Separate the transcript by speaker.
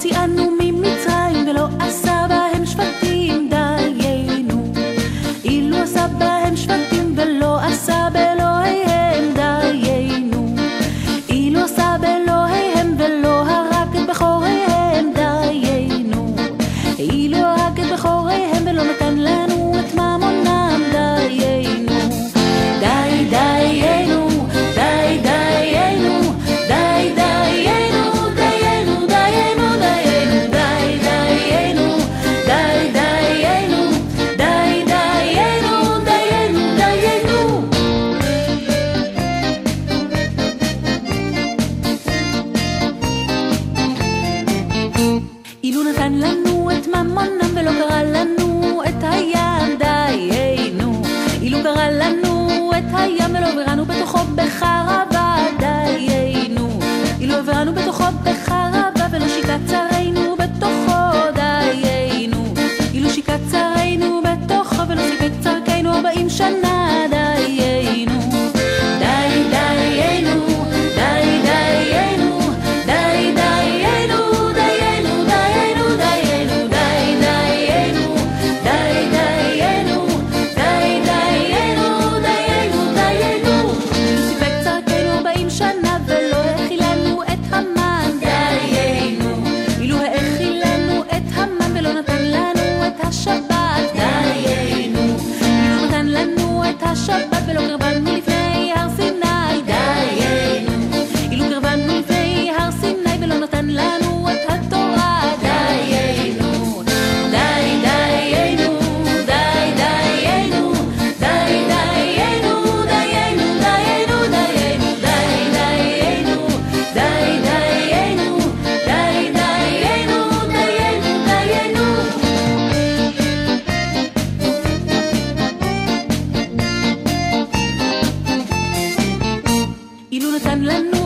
Speaker 1: הוציאנו ממצרים ולא עשה בהם שבטים דיינו. אילו עשה בהם שבטים ולא עשה באלוהיהם דיינו. אילו עשה באלוהיהם ולא הרג את בכוריהם דיינו. אילו הרג את בכוריהם ולא נתן להם נתן לנו את ממונם ולא קרא לנו את הים השבת ולא קרבנו לפני הר סיני, דיינו. אילו קרבנו לפני הר סיני ולא נתן לנו tan la noche.